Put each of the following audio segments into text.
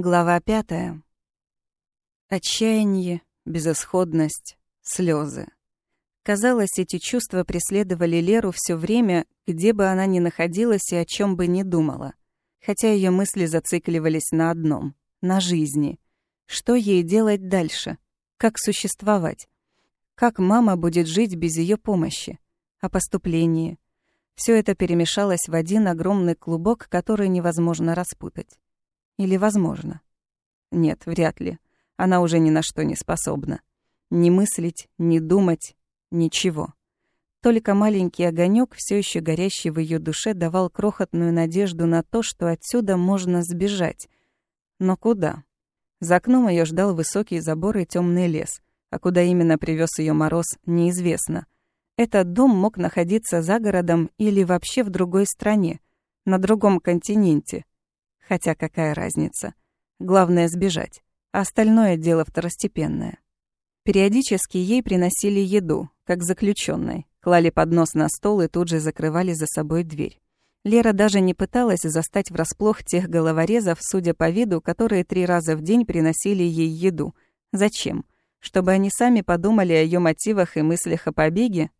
Глава пятая. Отчаяние, безысходность, слезы. Казалось, эти чувства преследовали Леру все время, где бы она ни находилась и о чем бы ни думала. Хотя ее мысли зацикливались на одном — на жизни. Что ей делать дальше? Как существовать? Как мама будет жить без ее помощи? О поступлении? Все это перемешалось в один огромный клубок, который невозможно распутать. Или возможно? Нет, вряд ли. Она уже ни на что не способна. Ни мыслить, ни думать, ничего. Только маленький огонек, все еще горящий в ее душе, давал крохотную надежду на то, что отсюда можно сбежать. Но куда? За окном ее ждал высокий забор и темный лес, а куда именно привез ее мороз, неизвестно. Этот дом мог находиться за городом или вообще в другой стране, на другом континенте, Хотя какая разница? Главное сбежать, а остальное дело второстепенное. Периодически ей приносили еду, как заключенной, клали поднос на стол и тут же закрывали за собой дверь. Лера даже не пыталась застать врасплох тех головорезов, судя по виду, которые три раза в день приносили ей еду. Зачем? Чтобы они сами подумали о ее мотивах и мыслях о побеге?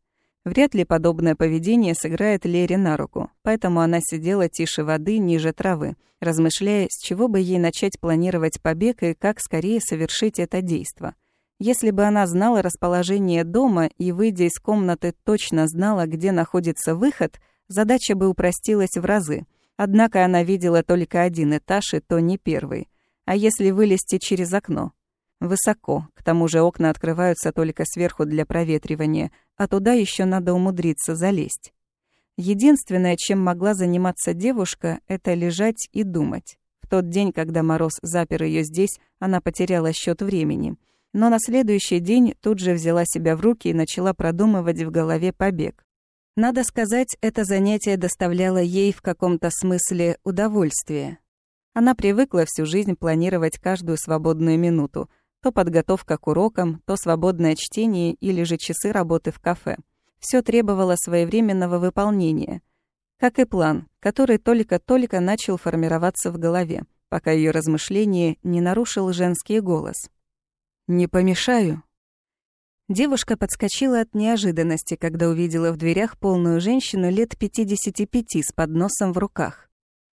Вряд ли подобное поведение сыграет Лере на руку, поэтому она сидела тише воды, ниже травы, размышляя, с чего бы ей начать планировать побег и как скорее совершить это действо. Если бы она знала расположение дома и, выйдя из комнаты, точно знала, где находится выход, задача бы упростилась в разы. Однако она видела только один этаж, и то не первый. А если вылезти через окно? Высоко, к тому же окна открываются только сверху для проветривания, а туда еще надо умудриться залезть. Единственное, чем могла заниматься девушка, это лежать и думать. В тот день, когда Мороз запер ее здесь, она потеряла счет времени. Но на следующий день тут же взяла себя в руки и начала продумывать в голове побег. Надо сказать, это занятие доставляло ей в каком-то смысле удовольствие. Она привыкла всю жизнь планировать каждую свободную минуту, то подготовка к урокам, то свободное чтение или же часы работы в кафе. Все требовало своевременного выполнения. Как и план, который только-только начал формироваться в голове, пока ее размышления не нарушил женский голос. «Не помешаю?» Девушка подскочила от неожиданности, когда увидела в дверях полную женщину лет 55 с подносом в руках.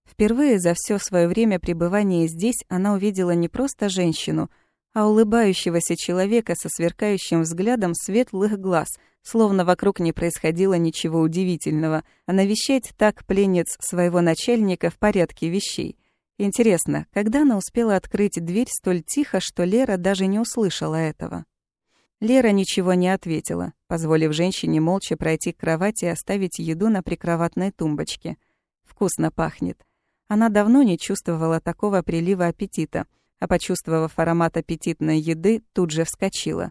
Впервые за все свое время пребывания здесь она увидела не просто женщину — а улыбающегося человека со сверкающим взглядом светлых глаз, словно вокруг не происходило ничего удивительного, а навещать так пленец своего начальника в порядке вещей. Интересно, когда она успела открыть дверь столь тихо, что Лера даже не услышала этого? Лера ничего не ответила, позволив женщине молча пройти к кровати и оставить еду на прикроватной тумбочке. Вкусно пахнет. Она давно не чувствовала такого прилива аппетита — а почувствовав аромат аппетитной еды, тут же вскочила.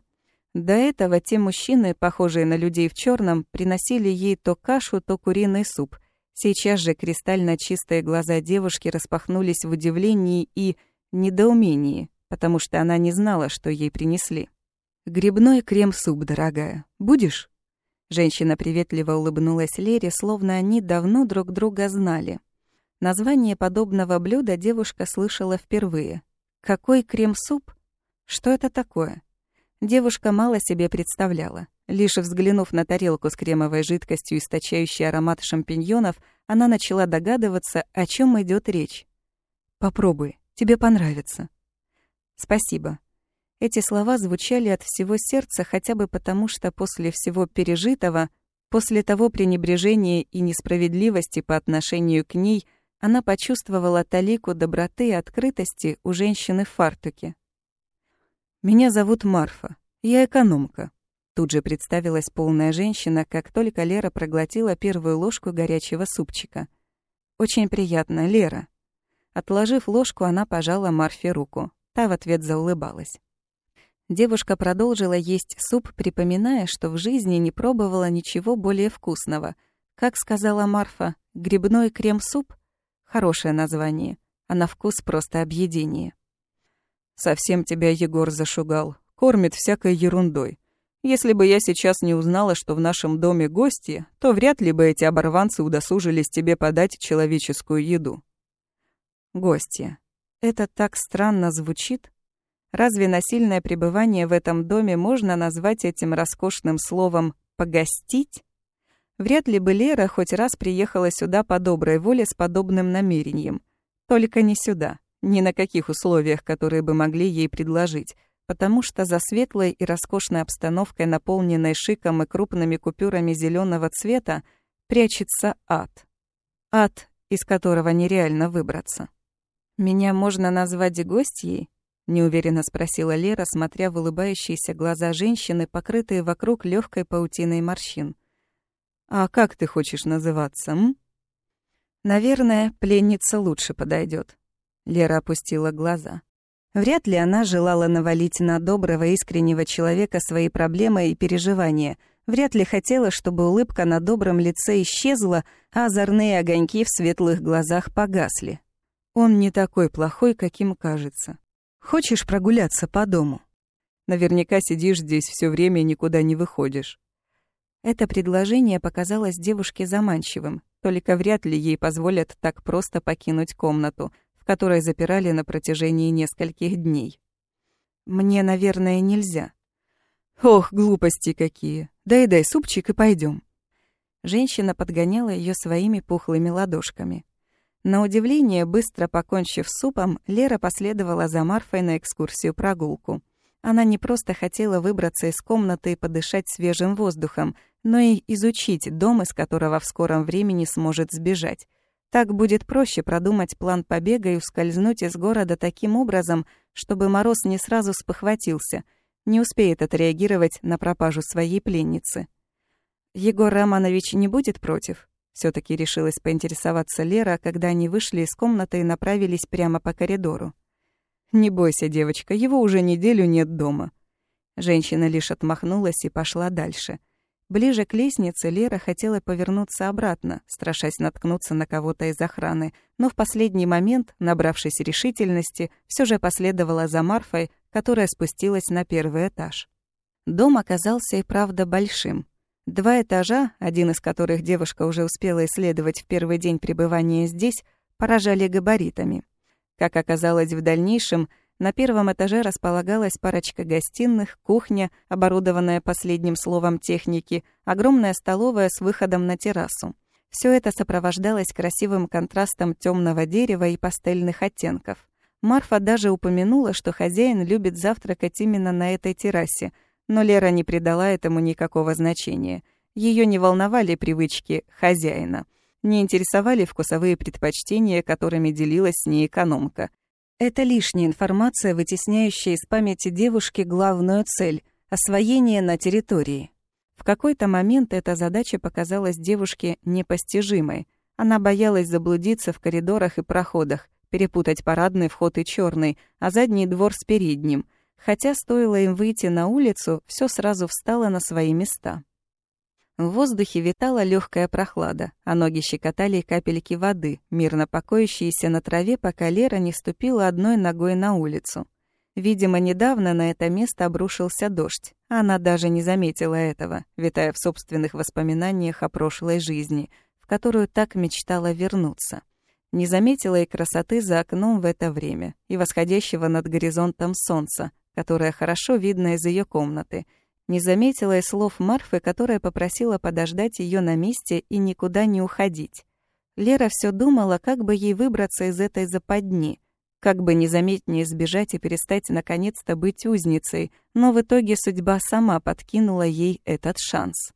До этого те мужчины, похожие на людей в черном, приносили ей то кашу, то куриный суп. Сейчас же кристально чистые глаза девушки распахнулись в удивлении и недоумении, потому что она не знала, что ей принесли. «Грибной крем-суп, дорогая. Будешь?» Женщина приветливо улыбнулась Лере, словно они давно друг друга знали. Название подобного блюда девушка слышала впервые. Какой крем-суп? Что это такое? Девушка мало себе представляла. Лишь взглянув на тарелку с кремовой жидкостью, источающей аромат шампиньонов, она начала догадываться, о чем идет речь. «Попробуй, тебе понравится». «Спасибо». Эти слова звучали от всего сердца хотя бы потому, что после всего пережитого, после того пренебрежения и несправедливости по отношению к ней – она почувствовала талику доброты и открытости у женщины в фартуке. «Меня зовут Марфа. Я экономка». Тут же представилась полная женщина, как только Лера проглотила первую ложку горячего супчика. «Очень приятно, Лера». Отложив ложку, она пожала Марфе руку. Та в ответ заулыбалась. Девушка продолжила есть суп, припоминая, что в жизни не пробовала ничего более вкусного. Как сказала Марфа, грибной крем-суп Хорошее название, а на вкус просто объедение. Совсем тебя Егор зашугал. Кормит всякой ерундой. Если бы я сейчас не узнала, что в нашем доме гости, то вряд ли бы эти оборванцы удосужились тебе подать человеческую еду. Гости. Это так странно звучит. Разве насильное пребывание в этом доме можно назвать этим роскошным словом «погостить»? Вряд ли бы Лера хоть раз приехала сюда по доброй воле с подобным намерением. Только не сюда, ни на каких условиях, которые бы могли ей предложить, потому что за светлой и роскошной обстановкой, наполненной шиком и крупными купюрами зеленого цвета, прячется ад. Ад, из которого нереально выбраться. «Меня можно назвать гостьей?» — неуверенно спросила Лера, смотря в улыбающиеся глаза женщины, покрытые вокруг легкой паутиной морщин. «А как ты хочешь называться, м?» «Наверное, пленница лучше подойдет. Лера опустила глаза. Вряд ли она желала навалить на доброго, искреннего человека свои проблемы и переживания. Вряд ли хотела, чтобы улыбка на добром лице исчезла, а озорные огоньки в светлых глазах погасли. Он не такой плохой, каким кажется. Хочешь прогуляться по дому? Наверняка сидишь здесь все время и никуда не выходишь. Это предложение показалось девушке заманчивым, только вряд ли ей позволят так просто покинуть комнату, в которой запирали на протяжении нескольких дней. Мне, наверное, нельзя. Ох, глупости какие. Дай-дай супчик и пойдем. Женщина подгоняла ее своими пухлыми ладошками. На удивление, быстро покончив с супом, Лера последовала за Марфой на экскурсию-прогулку. Она не просто хотела выбраться из комнаты и подышать свежим воздухом, но и изучить дом, из которого в скором времени сможет сбежать. Так будет проще продумать план побега и ускользнуть из города таким образом, чтобы Мороз не сразу спохватился, не успеет отреагировать на пропажу своей пленницы. Егор Романович не будет против? все таки решилась поинтересоваться Лера, когда они вышли из комнаты и направились прямо по коридору. «Не бойся, девочка, его уже неделю нет дома». Женщина лишь отмахнулась и пошла дальше. Ближе к лестнице Лера хотела повернуться обратно, страшась наткнуться на кого-то из охраны, но в последний момент, набравшись решительности, все же последовала за Марфой, которая спустилась на первый этаж. Дом оказался и правда большим. Два этажа, один из которых девушка уже успела исследовать в первый день пребывания здесь, поражали габаритами. Как оказалось в дальнейшем, на первом этаже располагалась парочка гостиных, кухня, оборудованная последним словом техники, огромная столовая с выходом на террасу. Все это сопровождалось красивым контрастом темного дерева и пастельных оттенков. Марфа даже упомянула, что хозяин любит завтракать именно на этой террасе — но Лера не придала этому никакого значения. Ее не волновали привычки хозяина, не интересовали вкусовые предпочтения, которыми делилась с ней экономка. Это лишняя информация, вытесняющая из памяти девушки главную цель — освоение на территории. В какой-то момент эта задача показалась девушке непостижимой. Она боялась заблудиться в коридорах и проходах, перепутать парадный вход и черный, а задний двор с передним — Хотя стоило им выйти на улицу, все сразу встало на свои места. В воздухе витала легкая прохлада, а ноги щекотали капельки воды, мирно покоящиеся на траве, пока Лера не ступила одной ногой на улицу. Видимо, недавно на это место обрушился дождь. Она даже не заметила этого, витая в собственных воспоминаниях о прошлой жизни, в которую так мечтала вернуться. Не заметила и красоты за окном в это время, и восходящего над горизонтом солнца, которая хорошо видна из ее комнаты. Не заметила и слов Марфы, которая попросила подождать ее на месте и никуда не уходить. Лера все думала, как бы ей выбраться из этой западни, как бы незаметнее сбежать и перестать наконец-то быть узницей, но в итоге судьба сама подкинула ей этот шанс.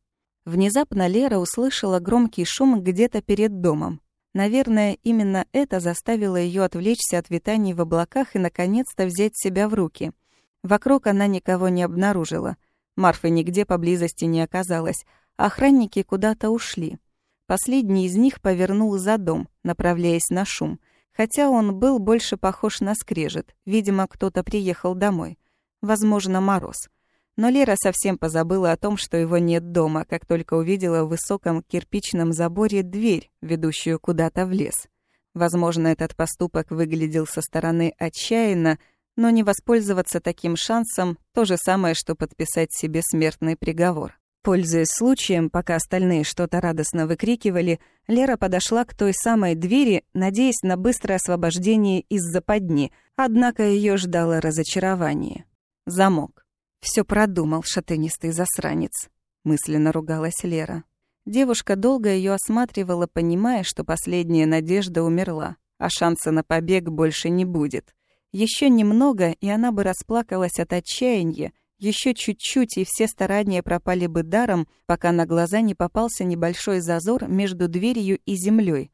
Внезапно Лера услышала громкий шум где-то перед домом. Наверное, именно это заставило ее отвлечься от витаний в облаках и наконец-то взять себя в руки — Вокруг она никого не обнаружила. Марфы нигде поблизости не оказалось. Охранники куда-то ушли. Последний из них повернул за дом, направляясь на шум. Хотя он был больше похож на скрежет. Видимо, кто-то приехал домой. Возможно, мороз. Но Лера совсем позабыла о том, что его нет дома, как только увидела в высоком кирпичном заборе дверь, ведущую куда-то в лес. Возможно, этот поступок выглядел со стороны отчаянно, но не воспользоваться таким шансом — то же самое, что подписать себе смертный приговор. Пользуясь случаем, пока остальные что-то радостно выкрикивали, Лера подошла к той самой двери, надеясь на быстрое освобождение из западни, однако ее ждало разочарование. Замок. Все продумал шатынистый засранец», — мысленно ругалась Лера. Девушка долго ее осматривала, понимая, что последняя надежда умерла, а шанса на побег больше не будет. Еще немного, и она бы расплакалась от отчаяния, еще чуть-чуть, и все старания пропали бы даром, пока на глаза не попался небольшой зазор между дверью и землей.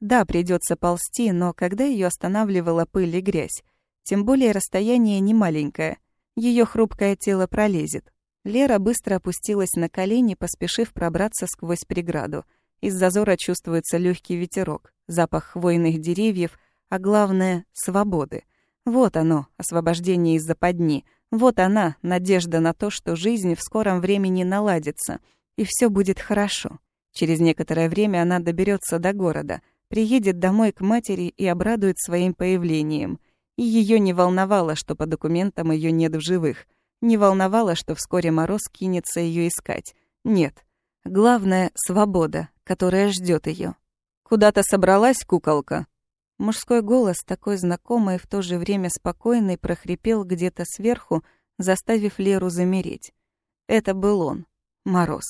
Да, придется ползти, но когда ее останавливала пыль и грязь? Тем более расстояние не маленькое. Ее хрупкое тело пролезет. Лера быстро опустилась на колени, поспешив пробраться сквозь преграду. Из зазора чувствуется легкий ветерок, запах хвойных деревьев, а главное — свободы. Вот оно, освобождение из западни — вот она, надежда на то, что жизнь в скором времени наладится, и все будет хорошо. Через некоторое время она доберется до города, приедет домой к матери и обрадует своим появлением. И ее не волновало, что по документам ее нет в живых. Не волновало, что вскоре Мороз кинется ее искать. Нет. Главное — свобода, которая ждет ее. «Куда-то собралась, куколка?» Мужской голос, такой знакомый и в то же время спокойный, прохрипел где-то сверху, заставив Леру замереть. Это был он, Мороз.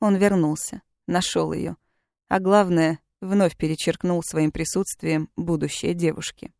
Он вернулся, нашел ее, а главное, вновь перечеркнул своим присутствием будущее девушки.